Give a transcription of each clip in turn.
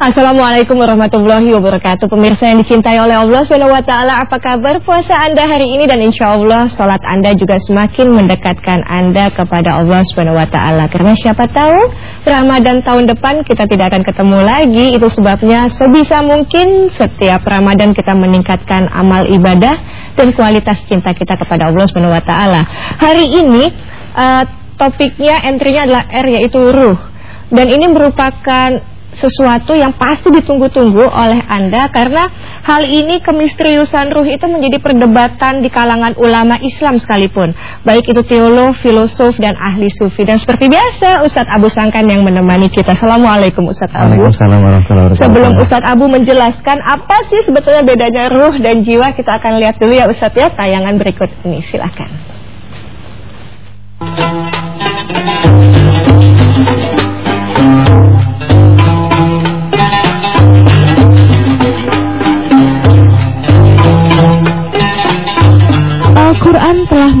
Assalamualaikum warahmatullahi wabarakatuh. Pemirsa yang dicintai oleh Allah SWT Apa kabar puasa Anda hari ini? Dan insya Allah sholat Anda juga semakin mendekatkan Anda kepada Allah SWT Karena siapa tahu Ramadan tahun depan kita tidak akan ketemu lagi. Itu sebabnya sebisa mungkin Setiap Ramadan kita meningkatkan amal ibadah Dan kualitas cinta kita kepada Allah SWT Hari ini uh, topiknya entry-nya adalah R yaitu ruh. Dan ini merupakan sesuatu yang pasti ditunggu-tunggu oleh Anda karena hal ini kemisteriusan ruh itu menjadi perdebatan di kalangan ulama Islam sekalipun. Baik itu teolog, filosof dan ahli sufi. Dan seperti biasa Ustadz Abu Sangkan yang menemani kita. Assalamualaikum Ustadz Abu. Waalaikumsalam warahmatullahi wabarakatuh. Sebelum Ustadz Abu menjelaskan apa sih sebetulnya bedanya ruh dan jiwa kita akan lihat dulu ya Ustadz ya tayangan berikut ini. Silahkan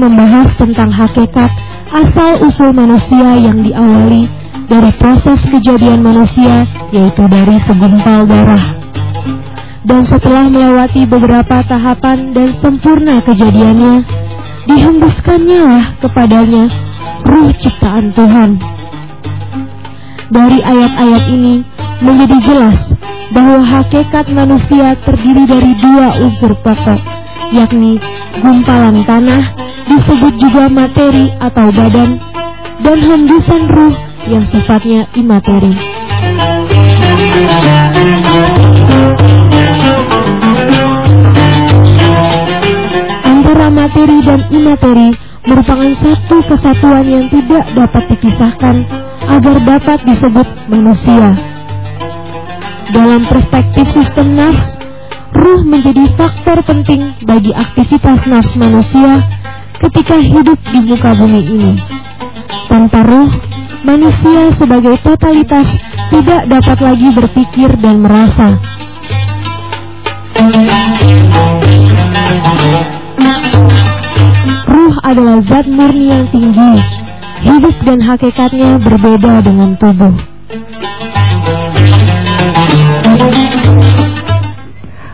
membahas tentang hakikat asal-usul manusia yang diawali dari proses kejadian manusia yaitu dari segumpal darah. Dan setelah melewati beberapa tahapan dan sempurna kejadiannya, dihembuskannya lah kepadanya ruh ciptaan Tuhan. Dari ayat-ayat ini menjadi jelas bahwa hakikat manusia terdiri dari dua unsur pokok, yakni gumpalan tanah disebut juga materi atau badan dan hembusan ruh yang sifatnya imateri. Antara materi dan imateri merupakan satu kesatuan yang tidak dapat dipisahkan agar dapat disebut manusia. Dalam perspektif sistem nafs, ruh menjadi faktor penting bagi aktivitas nafs manusia ketika hidup di muka bumi ini. Tanpa ruh, manusia sebagai totalitas tidak dapat lagi berpikir dan merasa. Ruh adalah zat murni yang tinggi. Hidup dan hakikatnya berbeda dengan tubuh.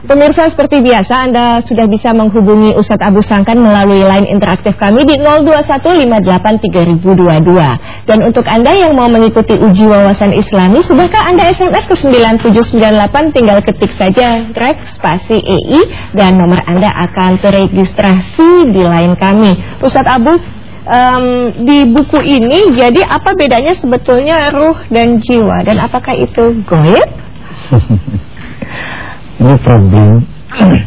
Pemirsa seperti biasa Anda sudah bisa menghubungi Ustadz Abu Sangkan melalui line interaktif kami di 02158322 Dan untuk Anda yang mau mengikuti uji wawasan islami Sudahkah Anda SMS ke 9798 tinggal ketik saja Greg spasi EI Dan nomor Anda akan terregistrasi di line kami. Ustadz Abu um, di buku ini jadi apa bedanya sebetulnya ruh dan jiwa? Dan apakah itu goib? ini problem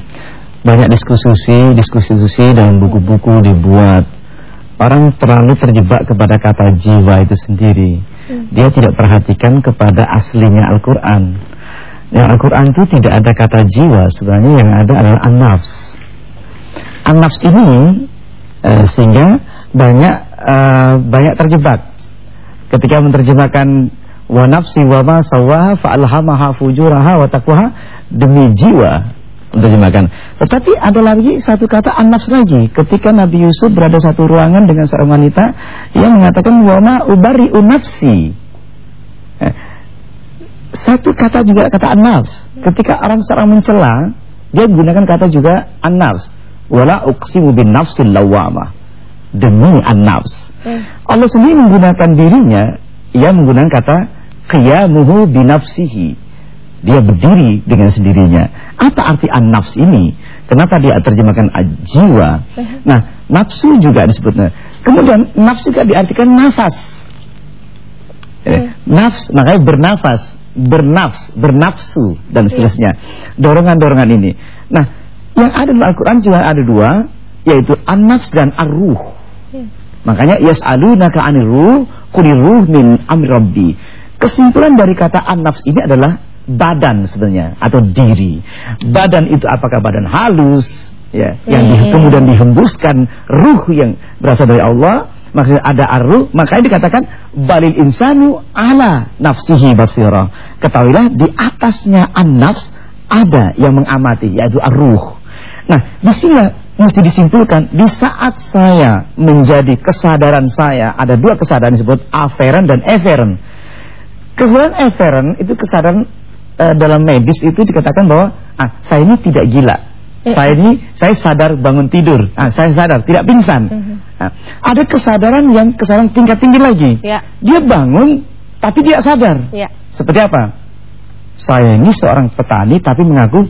banyak diskusi diskusi dan buku-buku dibuat. Orang terlalu terjebak kepada kata jiwa itu sendiri. Hmm. dia tidak perhatikan kepada aslinya Al-Quran. Yang Al-Quran itu tidak ada kata jiwa sebenarnya yang ada adalah an-nafs. An-nafs ini eh, sehingga banyak eh, banyak terjebak. Ketika menerjemahkan wa nafsi wa ma sawaha fa alhamaha fujuraha wa taqwaha demi jiwa menerjemahkan. Tetapi ada lagi satu kata an-nafs lagi. Ketika Nabi Yusuf berada satu ruangan dengan seorang wanita, ia mengatakan wa ma ubari nafsi. Eh, satu kata juga kata an-nafs. Ketika orang seorang mencela, dia menggunakan kata juga an-nafs. Wala uqsimu bin nafsil lawamah. Demi an-nafs. Hmm. Allah sendiri menggunakan dirinya, ia menggunakan kata qiyamuhu binafsihi. Dia berdiri dengan sendirinya. Apa arti an-nafs ini? Kenapa dia terjemahkan jiwa? Nah, nafsu juga disebutnya. Kemudian nafsu juga diartikan nafas. Eh, nafs makanya bernafas, bernafs, bernafsu dan seterusnya. Dorongan-dorongan ini. Nah, yang ada dalam Al-Qur'an juga ada dua, yaitu an-nafs dan ar-ruh. Makanya yas'alunaka 'anil ruh, qulir ruh min amri rabbi. Kesimpulan dari kata an-nafs ini adalah badan sebenarnya atau diri. Badan itu apakah badan halus ya yang di, hmm. kemudian dihembuskan ruh yang berasal dari Allah, maksudnya ada arruh, makanya dikatakan balil insanu ala nafsihi basira. Ketahuilah di atasnya an-nafs ada yang mengamati yaitu arruh. Nah, di sini mesti disimpulkan di saat saya menjadi kesadaran saya ada dua kesadaran disebut aferen dan eferen Kesadaran eferen itu kesadaran uh, dalam medis itu dikatakan bahwa ah, saya ini tidak gila. Eh, saya ini saya sadar bangun tidur. Ah, saya sadar tidak pingsan. Uh nah, ada kesadaran yang kesadaran tingkat tinggi lagi. Ya. Dia bangun tapi tidak sadar. Ya. Seperti apa? Saya ini seorang petani tapi mengaku,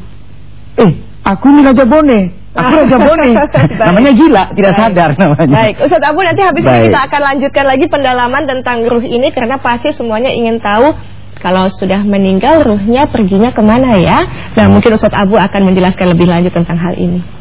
eh aku ini Raja Bone. Aku Raja Bone. namanya gila, tidak Baik. sadar namanya. Baik, Ustaz Abu nanti habis Baik. ini kita akan lanjutkan lagi pendalaman tentang ruh ini karena pasti semuanya ingin tahu kalau sudah meninggal ruhnya perginya ke mana ya. Nah mungkin Ustaz Abu akan menjelaskan lebih lanjut tentang hal ini.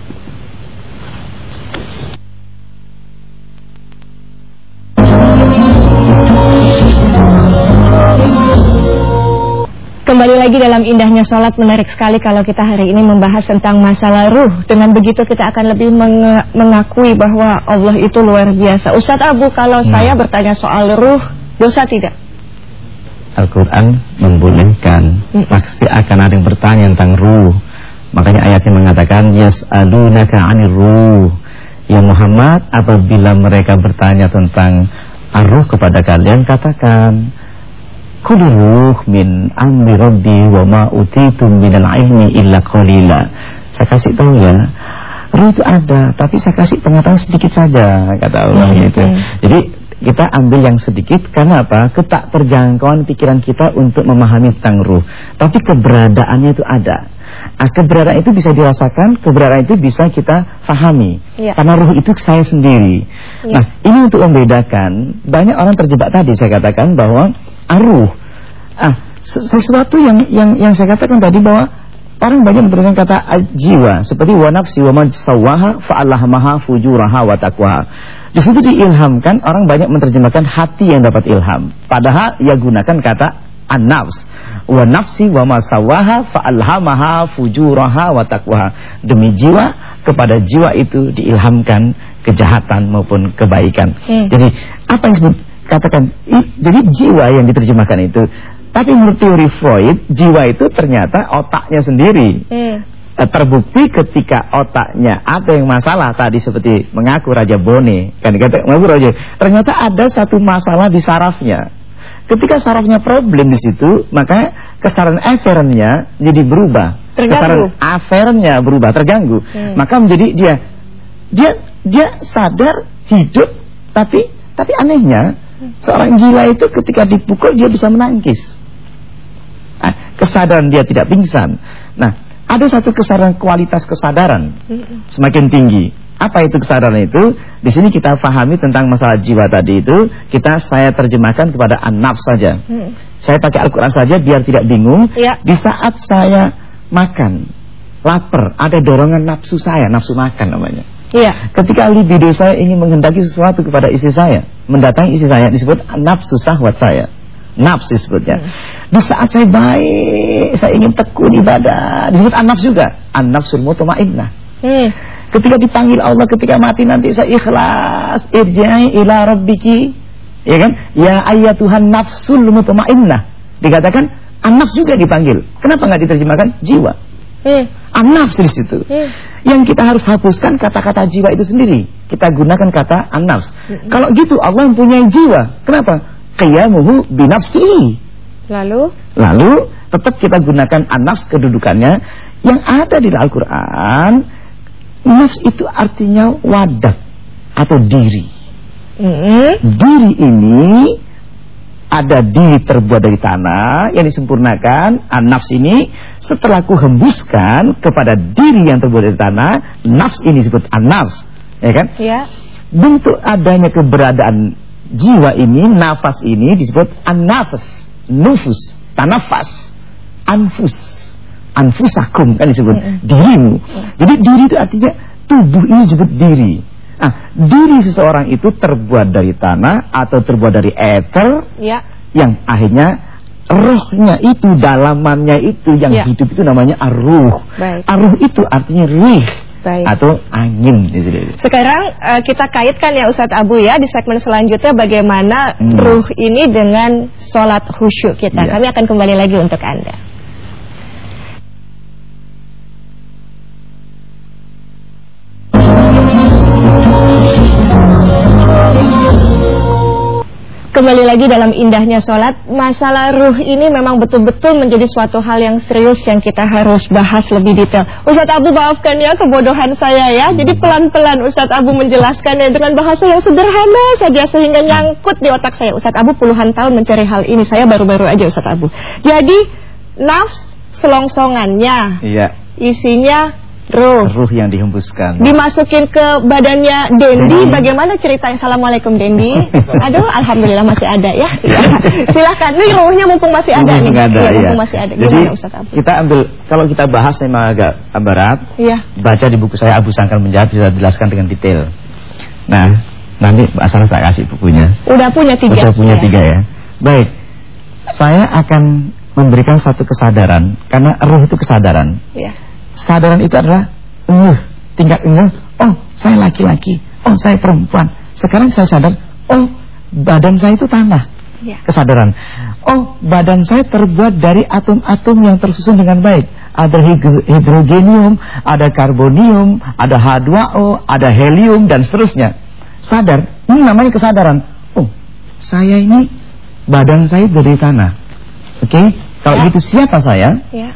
Kembali lagi dalam indahnya sholat menarik sekali kalau kita hari ini membahas tentang masalah ruh Dengan begitu kita akan lebih meng mengakui bahwa Allah itu luar biasa Ustadz Abu kalau hmm. saya bertanya soal ruh dosa tidak? Al-Quran membolehkan hmm. Pasti akan ada yang bertanya tentang ruh Makanya ayatnya mengatakan Yas'alunaka anir ruh Ya Muhammad apabila mereka bertanya tentang ruh kepada kalian Katakan Kulluh min amri rabbi wa ma utitum minal ilmi illa qalila. Saya kasih tahu ya, roh itu ada, tapi saya kasih pengetahuan sedikit saja kata Allah hmm, itu. Hmm. Jadi kita ambil yang sedikit karena apa? Ketak terjangkauan pikiran kita untuk memahami tentang ruh. Tapi keberadaannya itu ada. Nah, keberadaan itu bisa dirasakan, keberadaan itu bisa kita fahami. Ya. Karena ruh itu saya sendiri. Ya. Nah, ini untuk membedakan. Banyak orang terjebak tadi saya katakan bahwa aruh. Ah, sesuatu yang yang yang saya katakan tadi bahwa orang banyak menggunakan kata jiwa seperti wa nafsi wa man sawaha fa'allahamaha fujuraha wa taqwaha. Di situ diilhamkan orang banyak menerjemahkan hati yang dapat ilham. Padahal ia gunakan kata an-nafs. Wa nafsi wa ma sawaha fa'alhamaha fujuraha wa taqwaha. Demi jiwa kepada jiwa itu diilhamkan kejahatan maupun kebaikan. Hmm. Jadi apa yang disebut katakan jadi jiwa yang diterjemahkan itu tapi menurut teori Freud jiwa itu ternyata otaknya sendiri hmm. terbukti ketika otaknya ada yang masalah tadi seperti mengaku Raja Bone kan mengaku Raja ternyata ada satu masalah di sarafnya ketika sarafnya problem di situ maka kesaran aferennya jadi berubah terganggu. kesaran aferennya berubah terganggu hmm. maka menjadi dia dia dia sadar hidup tapi tapi anehnya Seorang gila itu ketika dipukul dia bisa menangkis. Nah, kesadaran dia tidak pingsan. Nah, ada satu kesadaran kualitas kesadaran semakin tinggi. Apa itu kesadaran itu? Di sini kita fahami tentang masalah jiwa tadi itu, kita saya terjemahkan kepada an-nafs saja. Saya pakai Al-Qur'an saja biar tidak bingung. Ya. Di saat saya makan, lapar, ada dorongan nafsu saya, nafsu makan namanya. Iya. Ketika libido saya ingin menghendaki sesuatu kepada istri saya, mendatangi istri saya disebut nafsu sahwat saya. Nafsu disebutnya. Hmm. Di saat saya baik, saya ingin tekun ibadah, disebut an-nafs juga. An-nafsul mutmainnah. Hmm. Ketika dipanggil Allah ketika mati nanti saya ikhlas, irja'i ila rabbiki. Ya kan? Ya Tuhan nafsul mutmainnah. Dikatakan an-nafs juga dipanggil. Kenapa nggak diterjemahkan jiwa? Hmm. An-nafs di situ. Hmm. Yang kita harus hapuskan kata-kata jiwa itu sendiri. Kita gunakan kata an-nafs. Hmm. Kalau gitu Allah mempunyai jiwa. Kenapa? Qiyamuhu binafsi. Lalu? Lalu tetap kita gunakan an-nafs kedudukannya yang ada di Al-Qur'an. Nafs itu artinya wadah atau diri. -hmm. Diri ini ada diri terbuat dari tanah yang disempurnakan an-nafs ini setelah ku hembuskan kepada diri yang terbuat dari tanah nafs ini disebut an-nafs. Ya kan? Ya. bentuk adanya keberadaan jiwa ini nafas ini disebut an-nafas nufus tanafas anfus. Anfusakum kan disebut mm -hmm. dirimu jadi diri itu artinya tubuh ini disebut diri Nah, diri seseorang itu terbuat dari tanah atau terbuat dari ether ya. yang akhirnya rohnya itu, dalamannya itu yang ya. hidup itu namanya aruh. Aruh itu artinya rih. Baik. atau angin. Sekarang uh, kita kaitkan ya Ustadz Abu ya di segmen selanjutnya bagaimana hmm. ruh ini dengan sholat khusyuk kita. Ya. Kami akan kembali lagi untuk Anda. Kembali lagi dalam indahnya sholat, masalah ruh ini memang betul-betul menjadi suatu hal yang serius yang kita harus bahas lebih detail. Ustadz Abu maafkan ya kebodohan saya ya, jadi pelan-pelan Ustadz Abu menjelaskannya dengan bahasa yang sederhana saja sehingga nyangkut di otak saya. Ustadz Abu puluhan tahun mencari hal ini, saya baru-baru aja Ustadz Abu. Jadi nafs selongsongannya, Iya, isinya ruh. ruh yang dihembuskan. Dimasukin ke badannya Dendi, bagaimana ceritanya? Assalamualaikum Dendi. Aduh, alhamdulillah masih ada ya. Ya. Silahkan, nih ruhnya mumpung masih ada nih. Mumpung ada, Iya, ya. mumpung masih ada. Jadi Gimana kita ambil kalau kita bahas memang agak berat. Iya. Baca di buku saya Abu Sangkal menjawab bisa dijelaskan dengan detail. Nah, nanti asal saya kasih bukunya. Udah punya tiga. Saya punya Ya. tiga ya. Baik, saya akan memberikan satu kesadaran karena ruh itu kesadaran. Iya. Kesadaran itu adalah ngeh, tingkat ngeh. Oh, saya laki-laki. Oh, saya perempuan. Sekarang saya sadar. Oh, badan saya itu tanah. Iya. Kesadaran. Oh, badan saya terbuat dari atom-atom yang tersusun dengan baik. Ada hidrogenium, ada karbonium, ada H2O, ada helium dan seterusnya. Sadar, ini namanya kesadaran. Oh, saya ini badan saya dari tanah. Oke, kalau Ya. gitu siapa saya? Iya.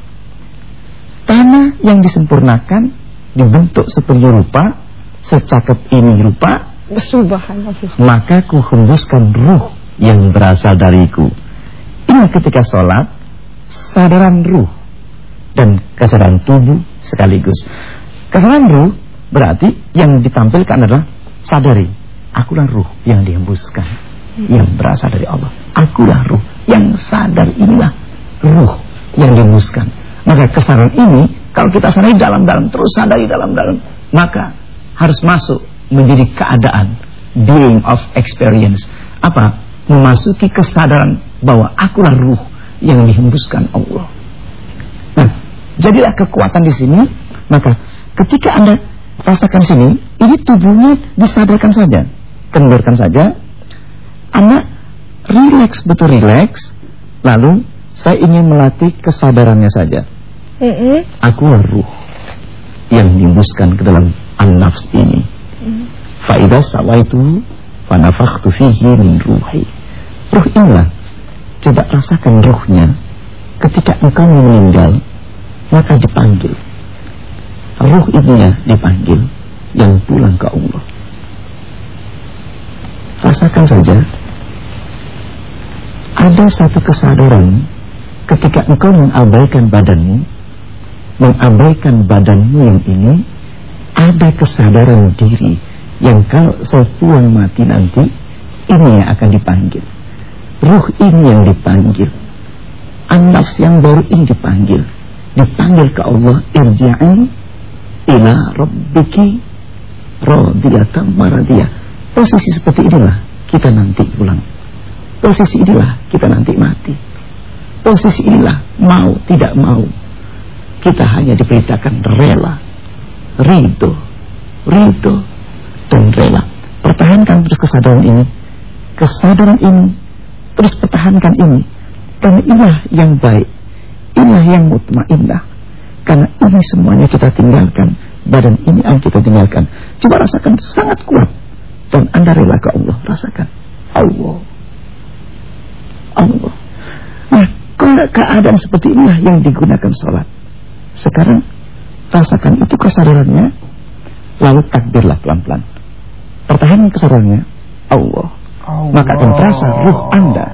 Tanah yang disempurnakan dibentuk seperti rupa, secakap ini rupa, Subhanallah. maka ku hembuskan ruh yang berasal dariku. Ini ketika sholat, sadaran ruh dan kesadaran tubuh sekaligus. Kesadaran ruh berarti yang ditampilkan adalah sadari, akulah ruh yang dihembuskan, yang berasal dari Allah. Akulah ruh yang sadar inilah ruh yang dihembuskan. Maka kesadaran ini kalau kita sadari dalam-dalam terus sadari dalam-dalam, maka harus masuk menjadi keadaan being of experience. Apa? Memasuki kesadaran bahwa akulah ruh yang dihembuskan Allah. Nah, jadilah kekuatan di sini, maka ketika Anda rasakan sini, ini tubuhnya disadarkan saja, kendorkan saja. Anda relax betul relax, lalu saya ingin melatih kesadarannya saja. Akulah ruh yang dihembuskan ke dalam an-nafs ini. Faidah sawaitu fanafakhtu fihi min ruhi. Ruh inilah. Coba rasakan ruhnya. Ketika engkau meninggal, maka dipanggil. Ruh inilah dipanggil yang pulang ke Allah. Rasakan saja. Ada satu kesadaran ketika engkau mengabaikan badanmu, mengabaikan badanmu yang ini, ada kesadaran diri yang kalau sepuang mati nanti, ini yang akan dipanggil. Ruh ini yang dipanggil. An-nafs yang baru ini dipanggil. Dipanggil ke Allah, irja'i ila rabbiki radiyatan maradiyah. Posisi seperti inilah kita nanti pulang. Posisi inilah kita nanti mati. Posisi inilah mau tidak mau. Kita hanya diperintahkan rela, ridho, ridho, dan rela. Pertahankan terus kesadaran ini. Kesadaran ini, terus pertahankan ini. Karena inilah yang baik. Inilah yang mutmainnah. Karena ini semuanya kita tinggalkan. Badan ini yang kita tinggalkan. Coba rasakan sangat kuat. Dan Anda rela ke Allah. Rasakan. Allah. Allah. Nah, keadaan seperti inilah yang digunakan sholat. Sekarang rasakan itu kesadarannya, lalu takbirlah pelan-pelan. Pertahankan kesadarannya, Allah. Maka akan terasa ruh Anda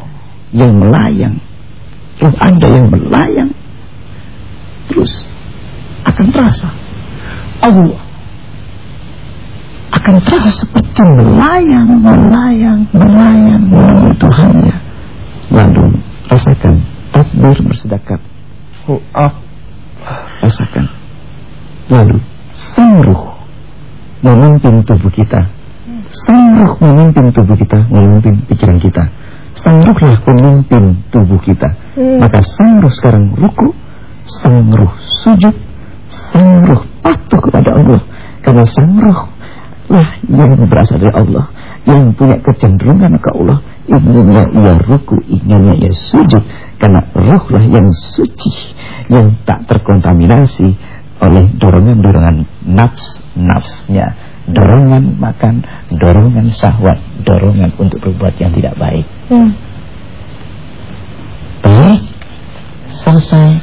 yang melayang, ruh Anda yang melayang, terus akan terasa Allah akan terasa seperti melayang, melayang, melayang menemui Tuhannya. Lalu rasakan takbir bersedekap. Oh, ah. Rasakan. Lalu sang ruh memimpin tubuh kita. Sang ruh memimpin tubuh kita, memimpin pikiran kita. Sang ruhlah pemimpin tubuh kita. Hmm. Maka sang ruh sekarang ruku, sang ruh sujud, sang ruh patuh kepada Allah. Karena sang ruh lah yang berasal dari Allah yang punya kecenderungan ke Allah inginnya ia ruku inginnya ia sujud karena ruhlah yang suci yang tak terkontaminasi oleh dorongan-dorongan nafs-nafsnya dorongan makan dorongan syahwat dorongan untuk berbuat yang tidak baik. Hmm. Baik, selesai.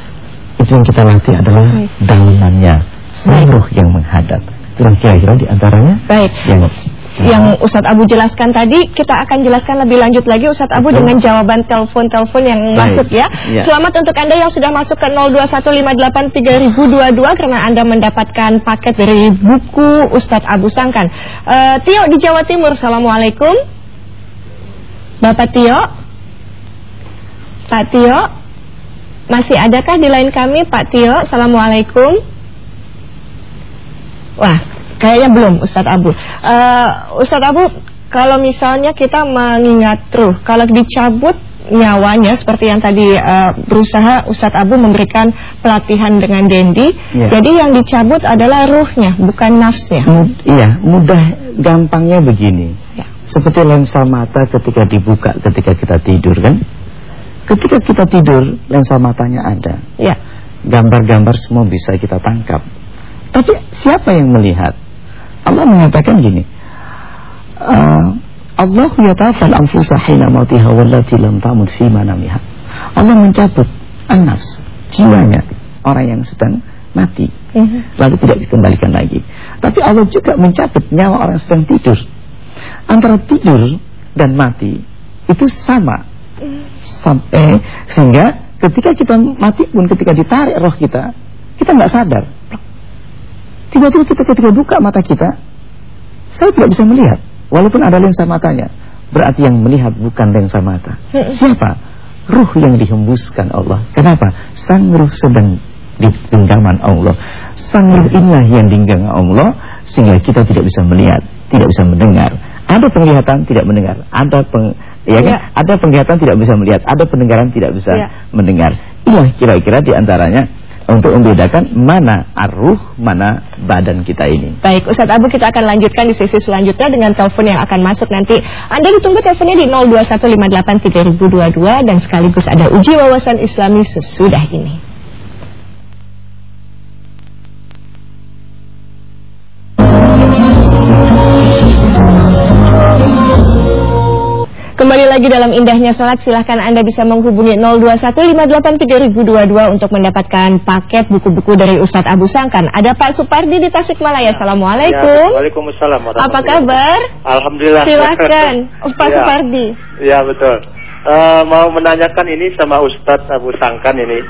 Itu yang kita latih adalah Baik. daunannya, sang Baik. roh yang menghadap. Itulah kira-kira di antaranya Baik. yang Yang Ustadz Abu jelaskan tadi, kita akan jelaskan lebih lanjut lagi Ustadz Abu Betul. dengan jawaban telepon-telepon yang Baik. masuk ya. Ya. Selamat untuk Anda yang sudah masuk ke 02158322 karena Anda mendapatkan paket dari buku Ustadz Abu Sangkan. Eh, Tio di Jawa Timur, Assalamualaikum. Bapak Tio? Pak Tio? Masih adakah di line kami Pak Tio? Assalamualaikum. Wah, kayaknya belum Ustadz Abu. Eh, Ustadz Abu, kalau misalnya kita mengingat ruh, kalau dicabut nyawanya seperti yang tadi eh, berusaha Ustadz Abu memberikan pelatihan dengan Dendi, Ya. jadi yang dicabut adalah ruhnya, bukan nafsnya. Mud- iya, mudah gampangnya begini. Ya. Seperti lensa mata ketika dibuka ketika kita tidur kan? Ketika kita tidur, lensa matanya ada. Ya. Gambar-gambar semua bisa kita tangkap. Tapi siapa yang melihat? Allah mengatakan gini. Uh, Allah yatafal anfusa hina mautiha wallati lam tamut fi manamiha. Allah mencabut an-nafs, jiwanya orang yang sedang mati. Mhm. Lalu tidak dikembalikan lagi. Tapi Allah juga mencabut nyawa orang sedang tidur. Antara tidur dan mati itu sama. Sampai sehingga ketika kita mati pun ketika ditarik roh kita, kita nggak sadar. Tiba-tiba kita ketika buka mata kita, saya tidak bisa melihat walaupun ada lensa matanya. Berarti yang melihat bukan lensa mata. Siapa? Ruh yang dihembuskan Allah. Kenapa? Sang ruh sedang di genggaman Allah. Sang ruh inilah yang digenggaman Allah sehingga kita tidak bisa melihat, tidak bisa mendengar. Ada penglihatan tidak mendengar, ada peng, ya kan? Ya. Ada penglihatan tidak bisa melihat, ada pendengaran tidak bisa Ya. mendengar. Inilah kira-kira di antaranya untuk membedakan mana arruh, mana badan kita ini. Baik, Ustadz Abu kita akan lanjutkan di sesi selanjutnya dengan telepon yang akan masuk nanti. Anda ditunggu teleponnya di 02158322 dan sekaligus ada uji wawasan Islami sesudah ini. Lagi dalam indahnya sholat Silahkan Anda bisa menghubungi 02158322 Untuk mendapatkan paket buku-buku dari Ustadz Abu Sangkan Ada Pak Supardi di Tasikmalaya Assalamualaikum Ya, Waalaikumsalam Apa kabar? Alhamdulillah. Silahkan Pak Ya. Supardi Ya betul. Eh, mau menanyakan ini sama Ustadz Abu Sangkan ini.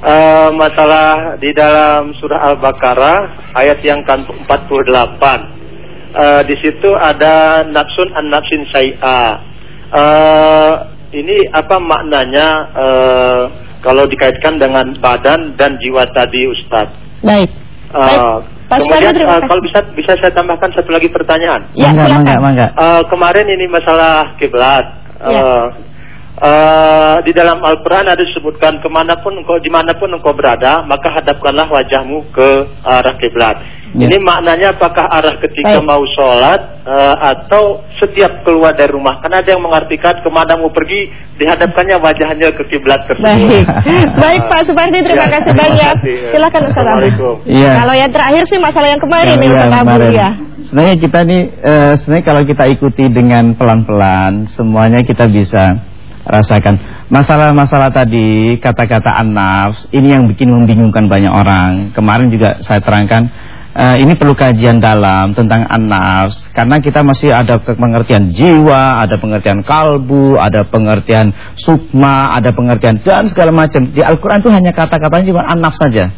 Eh, masalah di dalam surah Al-Baqarah ayat yang kan 48. Eh, di situ ada nafsun an nafsin syai'a. Eh, ini apa maknanya eh, kalau dikaitkan dengan badan dan jiwa tadi Ustadz? Baik Baik, Eh, Pak Supardi, kemudian kasih. kalau bisa bisa saya tambahkan satu lagi pertanyaan. Ya, mangga, mangga, mangga. Eh, kemarin ini masalah kiblat. Ya. Eh, eh, di dalam Al-Quran ada disebutkan ke mana pun engkau di mana pun engkau berada maka hadapkanlah wajahmu ke arah kiblat. Ya. Ini maknanya apakah arah ketika Baik. mau sholat eh, atau setiap keluar dari rumah? Karena ada yang mengartikan ke mana mau pergi dihadapkannya wajahnya ke kiblat tersebut. Baik, baik Pak Supardi terima Ya, kasih banyak. kasih. Silakan Ustaz Abu. Iya. Kalau yang terakhir sih masalah yang kemarin nih Iya, Ustaz Abu ya. Sebenarnya kita nih eh, sebenarnya kalau kita ikuti dengan pelan-pelan semuanya kita bisa rasakan. Masalah-masalah tadi kata-kata an-nafs ini yang bikin membingungkan banyak orang. Kemarin juga saya terangkan eh, ini perlu kajian dalam tentang an-nafs karena kita masih ada pengertian jiwa, ada pengertian kalbu, ada pengertian sukma, ada pengertian dan segala macam. Di Al-Qur'an itu hanya kata-katanya cuma an-nafs saja.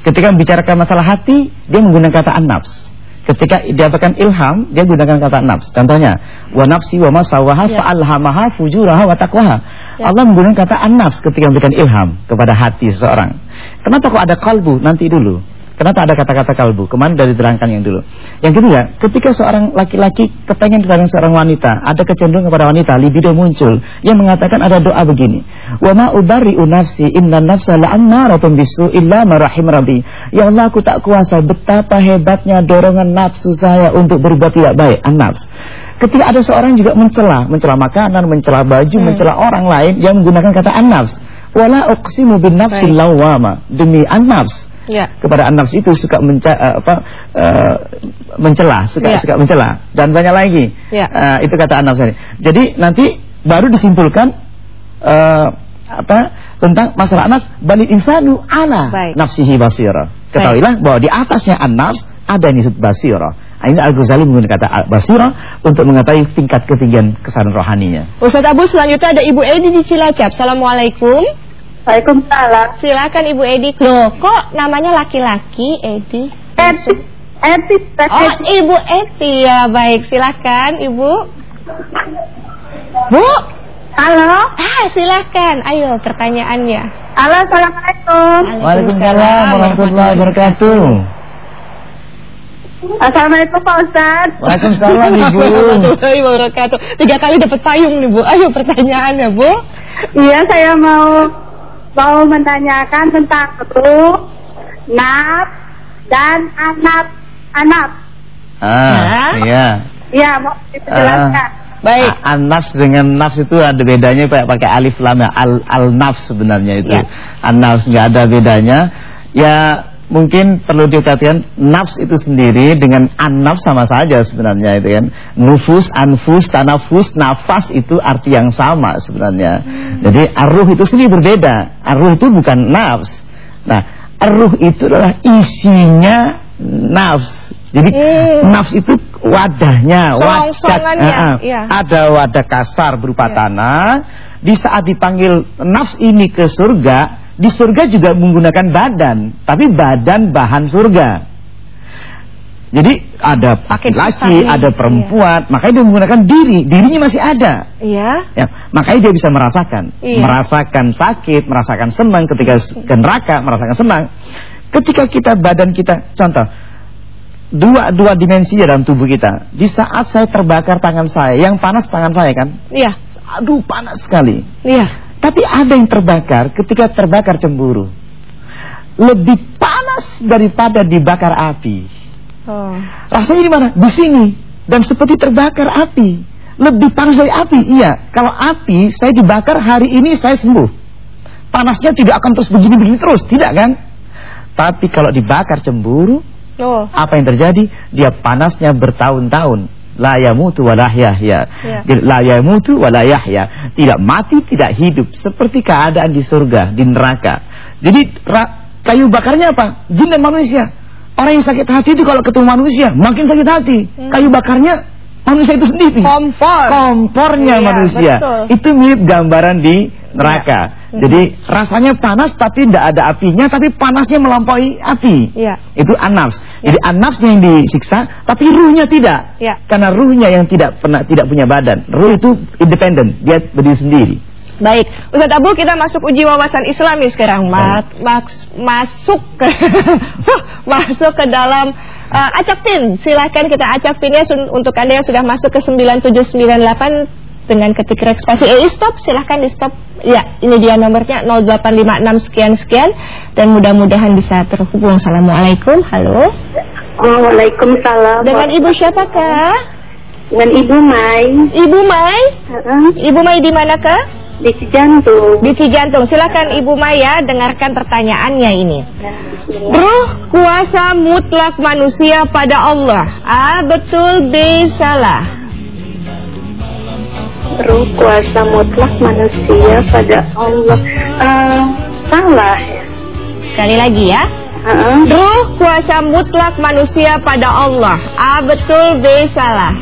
Ketika membicarakan masalah hati, dia menggunakan kata an-nafs. Ketika didapatkan ilham, dia gunakan kata nafs. Contohnya, wa nafsi wa ma sawaha Ya. fa'alhamaha fujuraha wa taqwaha. Ya. Allah menggunakan kata an-nafs ketika memberikan ilham kepada hati seseorang. Kenapa kok ada kalbu? Nanti dulu. Kenapa ada kata-kata kalbu? Kemarin dari terangkan yang dulu. Yang kedua, ketika seorang laki-laki kepengen kepada seorang wanita, ada kecenderungan kepada wanita, libido muncul. Yang mengatakan ada doa begini. Wa ma ubari'u nafsi inna nafsa la'ammaratun bisu illa ma rahim rabbi. Ya Allah, aku tak kuasa betapa hebatnya dorongan nafsu saya untuk berbuat tidak baik. An-nafs. Ketika ada seorang juga mencela, mencela makanan, mencela baju, Hmm. mencela orang lain yang menggunakan kata an-nafs. Wala uqsimu bin nafsil Baik. lawwama. Demi an-nafs Ya. kepada an-nafs itu suka menca eh, apa eh, mencela, suka Ya. suka mencela dan banyak lagi. Ya. Eh, itu kata an-nafs tadi. Jadi nanti baru disimpulkan eh, apa tentang masalah an-nafs balil insanu ala Baik. nafsihi basira. Ketahuilah bahwa di atasnya an-nafs ada yang disebut basira. Nah, Ini Al-Ghazali menggunakan kata basira untuk mengetahui tingkat ketinggian kesadaran rohaninya. Ustadz Abu selanjutnya ada Ibu Edi di Cilacap. Assalamualaikum. Waalaikumsalam. Silakan Ibu Edi. Loh, kok namanya laki-laki Edi? Eti, Eti, Oh, Ibu Eti ya. Baik, silakan Ibu. Bu, Halo, ah silakan. Ayo pertanyaannya. halo, assalamualaikum. Waalaikumsalam warahmatullahi wabarakatuh. Assalamualaikum Pak Ustadz. Waalaikumsalam Ibu. Warahmatullahi wabarakatuh. Tiga kali dapat payung nih Bu. Ayo pertanyaannya Bu. Iya, saya mau mau menanyakan tentang ruh, naf, dan anak anak. Ah, iya. Iya, mau dijelaskan. Ah. Baik. A- An-nafs dengan nafs itu ada bedanya pakai pakai alif lam ya. al al nafs sebenarnya itu. Ya. An-nafs nggak ada bedanya. Ya mungkin perlu diperhatikan nafs itu sendiri dengan an-nafs sama saja sebenarnya itu kan. Nufus, anfus, tanafus, nafas itu arti yang sama sebenarnya. Jadi arruh itu sendiri berbeda. Arruh itu bukan nafs. Nah, arruh itu adalah isinya nafs. Jadi Hmm. nafs itu wadahnya, wadah, Ah, ah. iya. ada wadah kasar berupa Iya. tanah. Di saat dipanggil nafs ini ke surga, di surga juga menggunakan badan, tapi badan bahan surga. Jadi ada Makin susah laki, nih, ada perempuan, makanya dia menggunakan diri, dirinya masih ada. Iya. Ya, makanya dia bisa merasakan, Iya. merasakan sakit, merasakan senang ketika ke neraka, merasakan senang. Ketika kita badan kita, contoh, dua dua dimensi ya dalam tubuh kita. Di saat saya terbakar tangan saya, yang panas tangan saya kan, Iya. aduh panas sekali. Iya. Tapi ada yang terbakar ketika terbakar cemburu, lebih panas daripada dibakar api. Oh. Rasanya di mana? Di sini. Dan seperti terbakar api. Lebih panas dari api. Iya. Kalau api saya dibakar hari ini saya sembuh. Panasnya tidak akan terus begini-begini terus, tidak kan? Tapi kalau dibakar cemburu, Oh. apa yang terjadi? Dia panasnya bertahun-tahun. La yamutu wa la yahya. Ya. Dia- La yamutu wa la yahya. Tidak mati, tidak hidup. Seperti keadaan di surga, di neraka. Jadi kayu bakarnya apa? Jin dan manusia. Orang yang sakit hati itu kalau ketemu manusia makin sakit hati. Hmm. Kayu bakarnya manusia itu sendiri. Kompor. Kompornya Iya, manusia. betul. Itu mirip gambaran di neraka. Hmm. Jadi rasanya panas tapi tidak ada apinya, tapi panasnya melampaui api. Iya. Itu an-nafs. Jadi an-nafsnya yang disiksa, tapi ruhnya tidak. Ya. Karena ruhnya yang tidak pernah tidak punya badan. Ruh itu independen, dia berdiri sendiri. Baik, Ustadz Abu kita masuk uji wawasan Islam nih sekarang Ma maks- masuk ke masuk ke dalam uh, acak pin. Silahkan kita acak pinnya untuk anda yang sudah masuk ke 9798 dengan ketik rek spasi eh stop silahkan di stop. Ya ini dia nomornya 0856 sekian sekian. Dan mudah-mudahan bisa terhubung. Assalamualaikum halo. Waalaikumsalam. dengan ibu siapakah Dengan Ibu Mai. ibu Mai? Ibu Mai di manakah Di Cijantung. di Cijantung. Silakan ibu Maya dengarkan pertanyaannya ini. Ruh kuasa mutlak manusia pada Allah. A betul B salah Ruh kuasa mutlak manusia pada Allah. Eh, salah ya. Sekali lagi ya Heeh. Ruh kuasa mutlak manusia pada Allah A betul B salah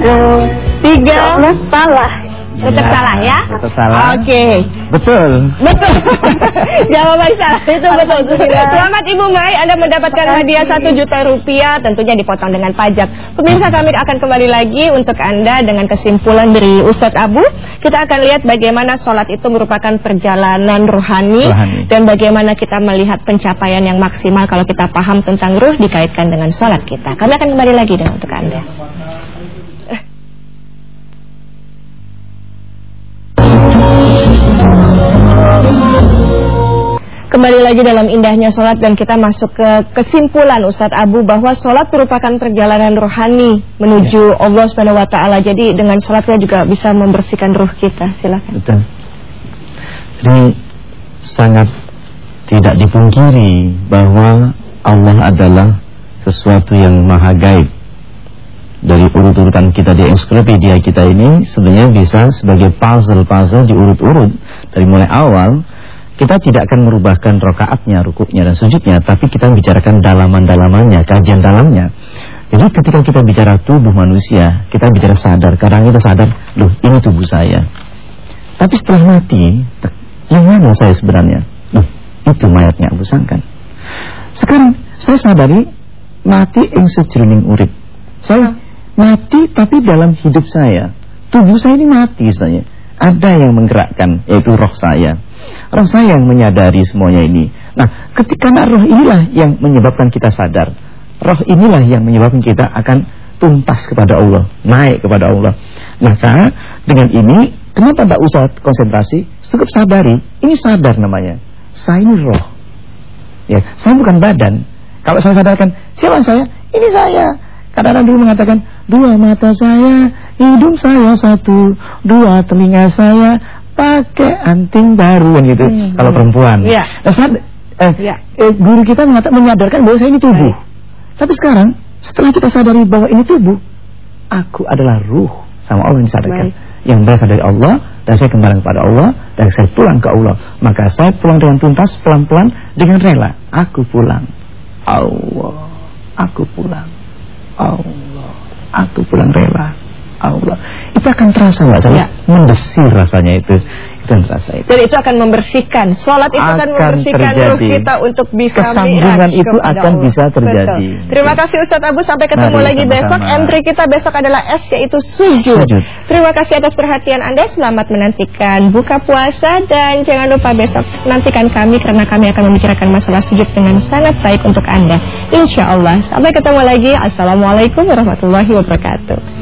Eh, Tiga Allah salah. Tetap Ya, salah ya? Tetap salah. Oke. Betul. Betul. Jawaban salah itu betul. Selamat Ibu Mai. Anda mendapatkan hadiah 1 juta rupiah Tentunya dipotong dengan pajak. Pemirsa kami akan kembali lagi Untuk Anda dengan kesimpulan dari Ustadz Abu. Kita akan lihat bagaimana sholat itu merupakan perjalanan rohani, Rohani. Dan bagaimana kita melihat pencapaian yang maksimal Kalau kita paham tentang ruh dikaitkan dengan sholat kita. Kami akan kembali lagi dengan untuk Anda Kembali lagi dalam indahnya sholat dan kita masuk ke kesimpulan Ustadz Abu bahwa sholat merupakan perjalanan rohani menuju Allah Subhanahu Wa Taala. Jadi dengan sholat kita juga bisa membersihkan ruh kita. Silakan. Betul. Jadi sangat tidak dipungkiri bahwa Allah adalah sesuatu yang maha gaib. Dari urut-urutan kita di ensiklopedia kita ini sebenarnya bisa sebagai puzzle-puzzle diurut-urut dari mulai awal kita tidak akan merubahkan rokaatnya, rukuknya dan sujudnya, tapi kita bicarakan dalaman-dalamannya, kajian dalamnya. Jadi ketika kita bicara tubuh manusia, kita bicara sadar. Kadang kita sadar, loh ini tubuh saya. Tapi setelah mati, yang mana saya sebenarnya? Loh, itu mayatnya Abu Sangkan. Sekarang saya sadari mati yang sejroning urip. Saya mati tapi dalam hidup saya. Tubuh saya ini mati sebenarnya. Ada yang menggerakkan yaitu roh saya. Roh saya yang menyadari semuanya ini. Nah, ketika roh inilah yang menyebabkan kita sadar. Roh inilah yang menyebabkan kita akan tuntas kepada Allah, naik kepada Allah. Maka dengan ini kenapa tak usah konsentrasi? Cukup sadari, ini sadar namanya. Saya ini roh. Ya, saya bukan badan. Kalau saya sadarkan, siapa saya? Ini saya. Kadang-kadang dulu mengatakan, dua mata saya, hidung saya satu, dua telinga saya, pakai anting baru kan gitu. Hmm. Kalau perempuan. Ya. Nah, saat, eh, ya. eh, guru kita mengatakan menyadarkan bahwa saya ini tubuh. Baik. Tapi sekarang, setelah kita sadari bahwa ini tubuh, aku adalah ruh sama Allah yang disadarkan. Baik yang berasal dari Allah dan saya kembali kepada Allah dan saya pulang ke Allah maka saya pulang dengan tuntas pelan-pelan dengan rela aku pulang Allah aku pulang Allah aku pulang rela Allah itu akan terasa nggak saya ya. mendesir rasanya itu dan rasa itu. Dan itu akan membersihkan. Sholat itu akan, akan membersihkan terjadi. ruh kita untuk bisa Kesambungan itu akan Allah. bisa terjadi. Betul. Terima kasih Ustaz Abu. Sampai ketemu Mari, lagi sama -sama. besok. Entry kita besok adalah S yaitu sujud. sujud. Terima kasih atas perhatian Anda. Selamat menantikan buka puasa dan jangan lupa besok nantikan kami karena kami akan membicarakan masalah sujud dengan sangat baik untuk Anda. Insya Allah. Sampai ketemu lagi. Assalamualaikum warahmatullahi wabarakatuh.